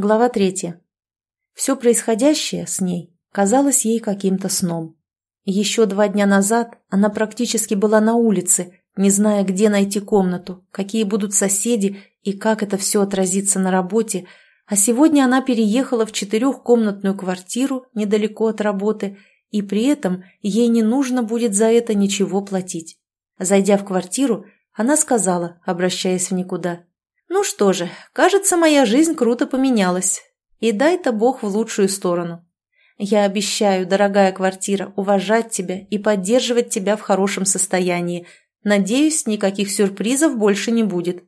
Глава третья. Все происходящее с ней казалось ей каким-то сном. Еще два дня назад она практически была на улице, не зная, где найти комнату, какие будут соседи и как это все отразится на работе, а сегодня она переехала в четырехкомнатную квартиру недалеко от работы, и при этом ей не нужно будет за это ничего платить. Зайдя в квартиру, она сказала, обращаясь в никуда, ну что же, кажется, моя жизнь круто поменялась. И дай-то Бог в лучшую сторону. Я обещаю, дорогая квартира, уважать тебя и поддерживать тебя в хорошем состоянии. Надеюсь, никаких сюрпризов больше не будет.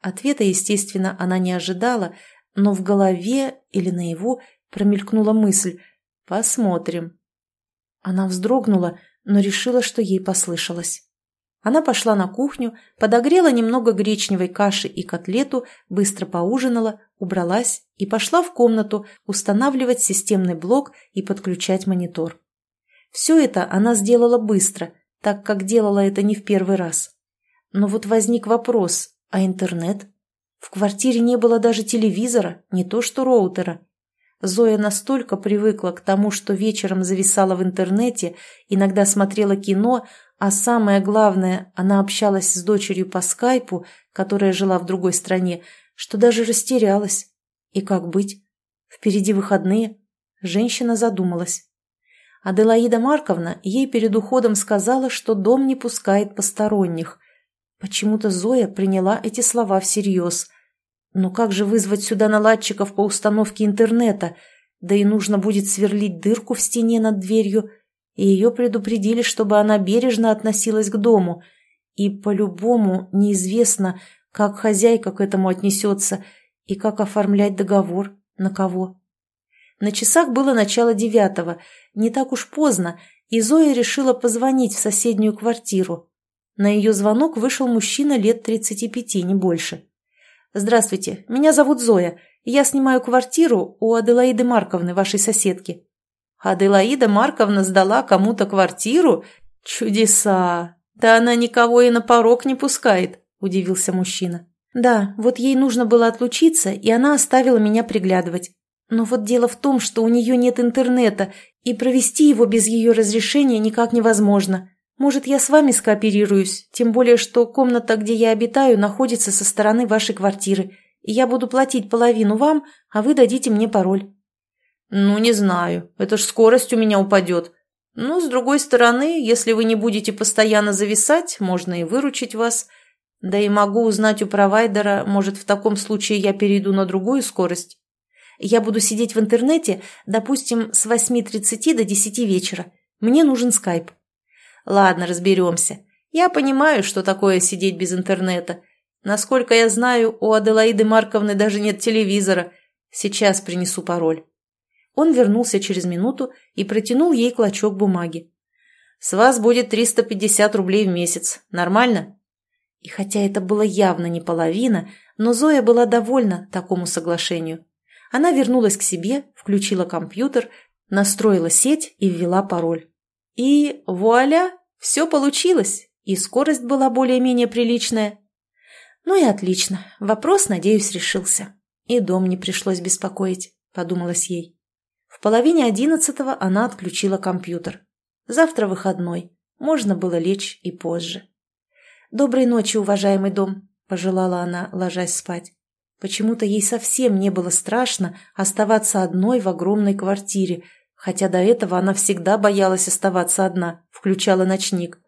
Ответа, естественно, она не ожидала, но в голове или наяву промелькнула мысль «Посмотрим». Она вздрогнула, но решила, что ей послышалось. Она пошла на кухню, подогрела немного гречневой каши и котлету, быстро поужинала, убралась и пошла в комнату устанавливать системный блок и подключать монитор. Все это она сделала быстро, так как делала это не в первый раз. Но вот возник вопрос, а интернет? В квартире не было даже телевизора, не то что роутера. Зоя настолько привыкла к тому, что вечером зависала в интернете, иногда смотрела кино, а самое главное, она общалась с дочерью по скайпу, которая жила в другой стране, что даже растерялась. И как быть? Впереди выходные. Женщина задумалась. Аделаида Марковна ей перед уходом сказала, что дом не пускает посторонних. Почему-то Зоя приняла эти слова всерьез. Но как же вызвать сюда наладчиков по установке интернета? Да и нужно будет сверлить дырку в стене над дверью – и ее предупредили, чтобы она бережно относилась к дому, и по-любому неизвестно, как хозяйка к этому отнесется и как оформлять договор, на кого. На часах было начало девятого, не так уж поздно, и Зоя решила позвонить в соседнюю квартиру. На ее звонок вышел мужчина лет тридцати пяти, не больше. «Здравствуйте, меня зовут Зоя. Я снимаю квартиру у Аделаиды Марковны, вашей соседки. Аделаида Марковна сдала кому-то квартиру? Чудеса! Да она никого и на порог не пускает, удивился мужчина. Да, вот ей нужно было отлучиться, и она оставила меня приглядывать. Но вот дело в том, что у нее нет интернета, и провести его без ее разрешения никак невозможно. Может, я с вами скооперируюсь, тем более, что комната, где я обитаю, находится со стороны вашей квартиры, и я буду платить половину вам, а вы дадите мне пароль. «Ну, не знаю. Это ж скорость у меня упадет. Но, с другой стороны, если вы не будете постоянно зависать, можно и выручить вас. Да и могу узнать у провайдера, может, в таком случае я перейду на другую скорость. Я буду сидеть в интернете, допустим, с 8.30 до 10 вечера. Мне нужен скайп». «Ладно, разберемся. Я понимаю, что такое сидеть без интернета. Насколько я знаю, у Аделаиды Марковны даже нет телевизора. Сейчас принесу пароль». Он вернулся через минуту и протянул ей клочок бумаги. «С вас будет 350 рублей в месяц. Нормально?» И хотя это было явно не половина, но Зоя была довольна такому соглашению. Она вернулась к себе, включила компьютер, настроила сеть и ввела пароль. И вуаля, все получилось, и скорость была более-менее приличная. Ну и отлично, вопрос, надеюсь, решился. И дом не пришлось беспокоить, подумалось ей. В половине одиннадцатого она отключила компьютер. Завтра выходной. Можно было лечь и позже. «Доброй ночи, уважаемый дом», – пожелала она, ложась спать. Почему-то ей совсем не было страшно оставаться одной в огромной квартире, хотя до этого она всегда боялась оставаться одна, включала ночник.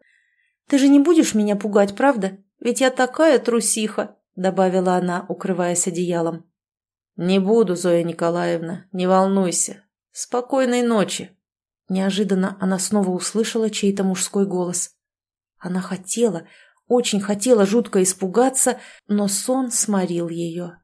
«Ты же не будешь меня пугать, правда? Ведь я такая трусиха», – добавила она, укрываясь одеялом. «Не буду, Зоя Николаевна, не волнуйся. «Спокойной ночи!» Неожиданно она снова услышала чей-то мужской голос. Она хотела, очень хотела жутко испугаться, но сон сморил ее.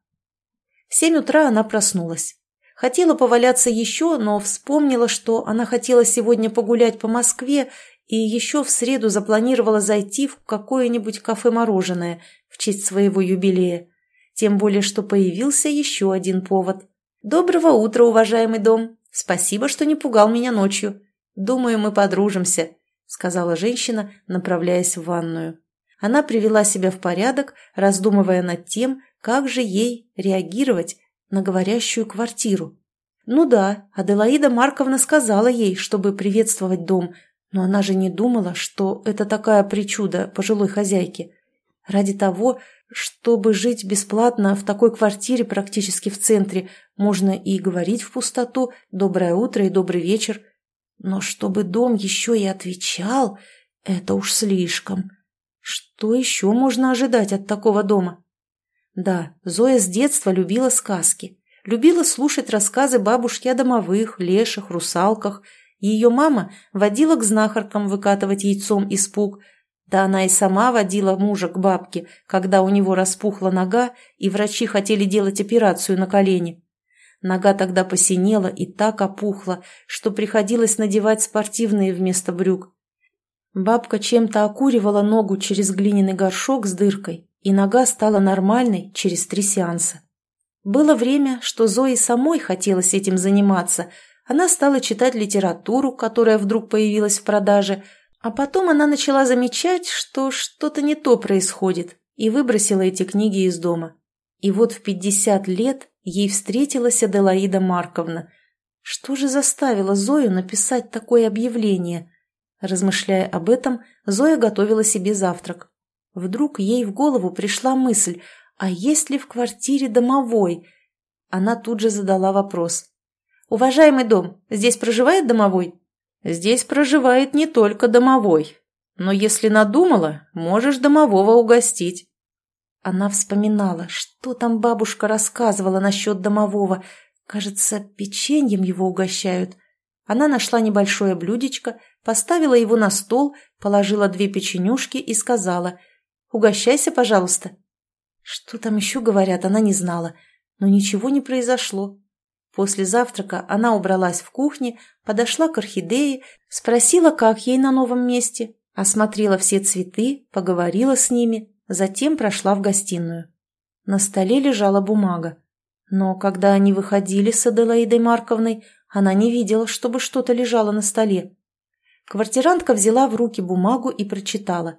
В семь утра она проснулась. Хотела поваляться еще, но вспомнила, что она хотела сегодня погулять по Москве и еще в среду запланировала зайти в какое-нибудь кафе-мороженое в честь своего юбилея. Тем более, что появился еще один повод. «Доброго утра, уважаемый дом!» Спасибо, что не пугал меня ночью. Думаю, мы подружимся», — сказала женщина, направляясь в ванную. Она привела себя в порядок, раздумывая над тем, как же ей реагировать, на говорящую квартиру. Ну да, Аделаида Марковна сказала ей, чтобы приветствовать дом, но она же не думала, что это такая причуда пожилой хозяйки. Ради того, чтобы жить бесплатно в такой квартире практически в центре, можно и говорить в пустоту «доброе утро» и «добрый вечер». Но чтобы дом еще и отвечал, это уж слишком. Что еще можно ожидать от такого дома? Да, Зоя с детства любила сказки. Любила слушать рассказы бабушки о домовых, леших, русалках. Ее мама водила к знахаркам выкатывать яйцом испуг – да она и сама водила мужа к бабке, когда у него распухла нога, и врачи хотели делать операцию на колени. Нога тогда посинела и так опухла, что приходилось надевать спортивные вместо брюк. Бабка чем-то окуривала ногу через глиняный горшок с дыркой, и нога стала нормальной через три сеанса. Было время, что Зое самой хотелось этим заниматься. Она стала читать литературу, которая вдруг появилась в продаже – а потом она начала замечать, что что-то не то происходит, и выбросила эти книги из дома. И вот в пятьдесят лет ей встретилась Аделаида Марковна. Что же заставило Зою написать такое объявление? Размышляя об этом, Зоя готовила себе завтрак. Вдруг ей в голову пришла мысль, а есть ли в квартире домовой? Она тут же задала вопрос. «Уважаемый дом, здесь проживает домовой?» Здесь проживает не только домовой, но если надумала, можешь домового угостить. Она вспоминала, что там бабушка рассказывала насчет домового. Кажется, печеньем его угощают. Она нашла небольшое блюдечко, поставила его на стол, положила две печенюшки и сказала «Угощайся, пожалуйста». Что там еще говорят, она не знала, но ничего не произошло. После завтрака она убралась в кухне, подошла к орхидее, спросила, как ей на новом месте, осмотрела все цветы, поговорила с ними, затем прошла в гостиную. На столе лежала бумага. Но когда они выходили с Аделаидой Марковной, она не видела, чтобы что-то лежало на столе. Квартирантка взяла в руки бумагу и прочитала.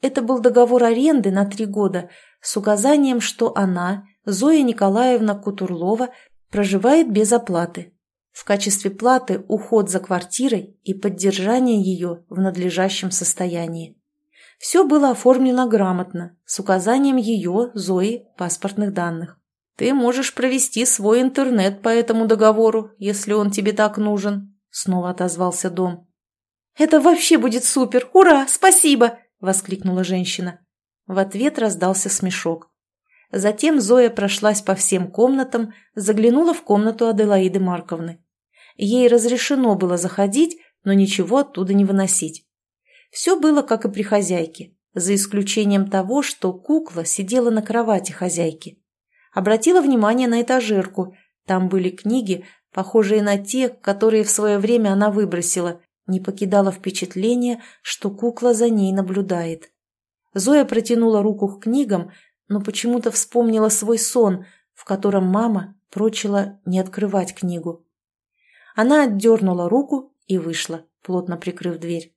Это был договор аренды на три года с указанием, что она, Зоя Николаевна Кутурлова, проживает без оплаты. В качестве платы уход за квартирой и поддержание ее в надлежащем состоянии. Все было оформлено грамотно, с указанием ее, Зои, паспортных данных. «Ты можешь провести свой интернет по этому договору, если он тебе так нужен», — снова отозвался дом. «Это вообще будет супер! Ура! Спасибо!» — воскликнула женщина. В ответ раздался смешок. Затем Зоя прошлась по всем комнатам, заглянула в комнату Аделаиды Марковны. Ей разрешено было заходить, но ничего оттуда не выносить. Все было, как и при хозяйке, за исключением того, что кукла сидела на кровати хозяйки. Обратила внимание на этажерку. Там были книги, похожие на те, которые в свое время она выбросила, не покидала впечатление, что кукла за ней наблюдает. Зоя протянула руку к книгам, но почему-то вспомнила свой сон, в котором мама прочила не открывать книгу. Она отдернула руку и вышла, плотно прикрыв дверь.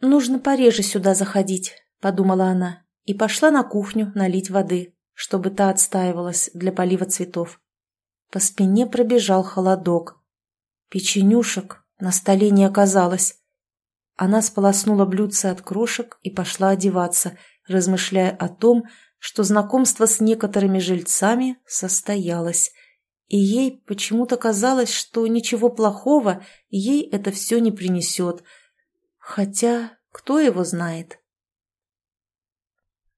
«Нужно пореже сюда заходить», — подумала она, и пошла на кухню налить воды, чтобы та отстаивалась для полива цветов. По спине пробежал холодок. Печенюшек на столе не оказалось. Она сполоснула блюдце от крошек и пошла одеваться, размышляя о том, что знакомство с некоторыми жильцами состоялось, и ей почему-то казалось, что ничего плохого ей это все не принесет. Хотя, кто его знает?